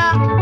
Yeah.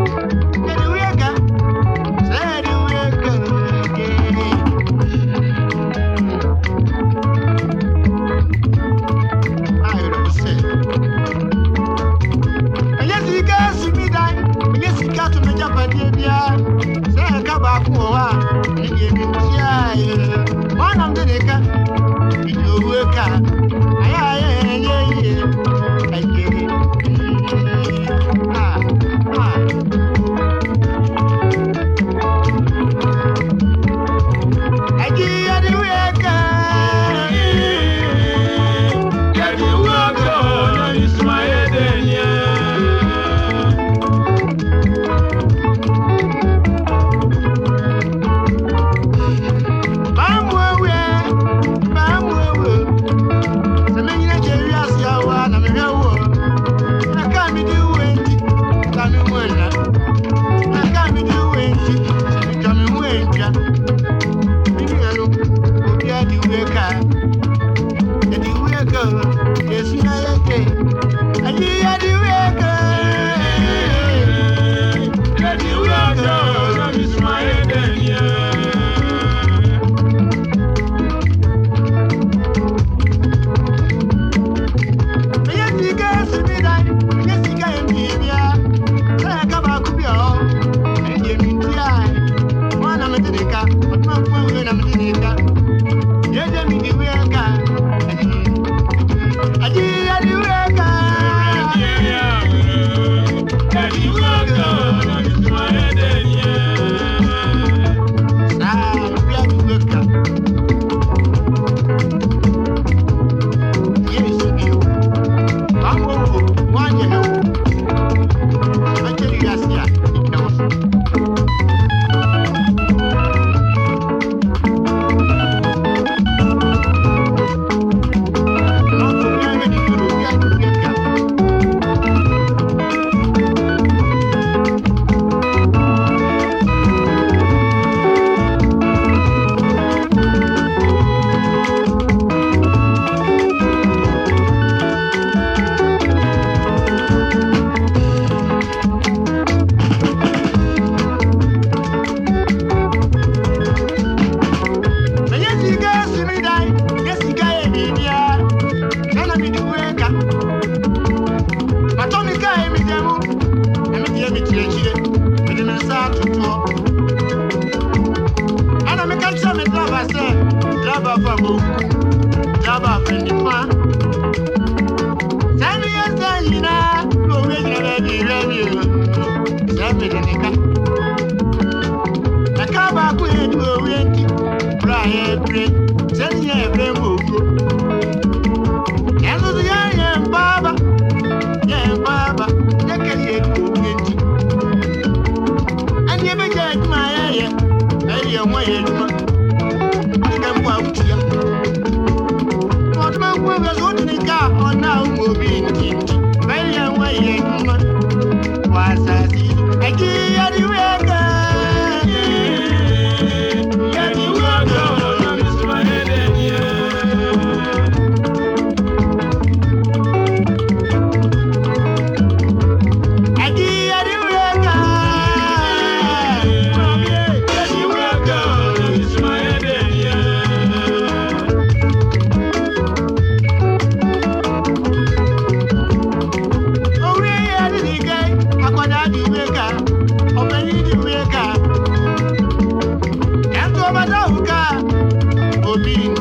kwa kwa ule na everything. be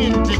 into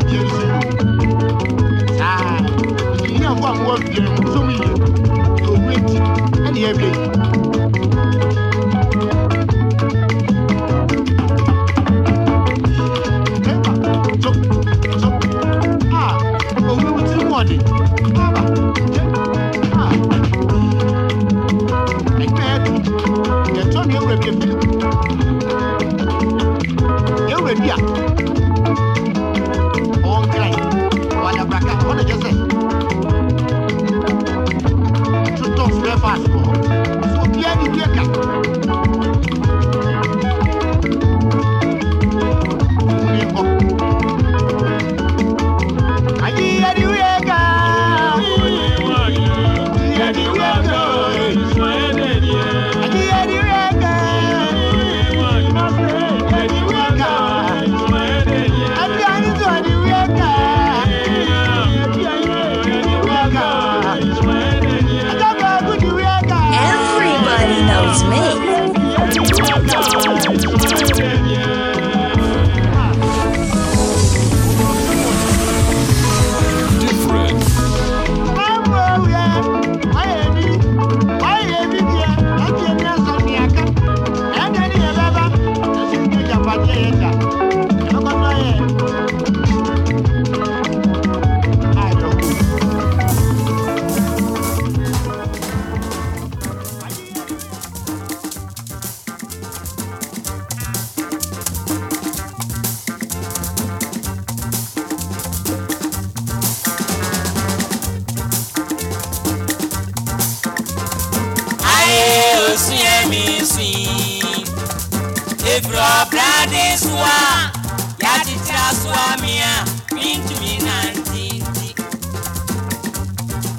fie you saa yìí náà kó àwọn wọ́n fie mu sómi yìí tó wúlò ti kàkà wọ́n lè jẹ́sẹ̀. tuntun fúlẹ́ fà sùn fún bí ẹni kí ẹ kà.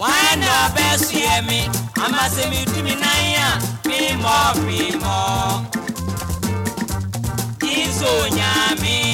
mwana bɛso yɛ me amasɛmi tumi nan a memmɔ hwee mɔ yesu onyame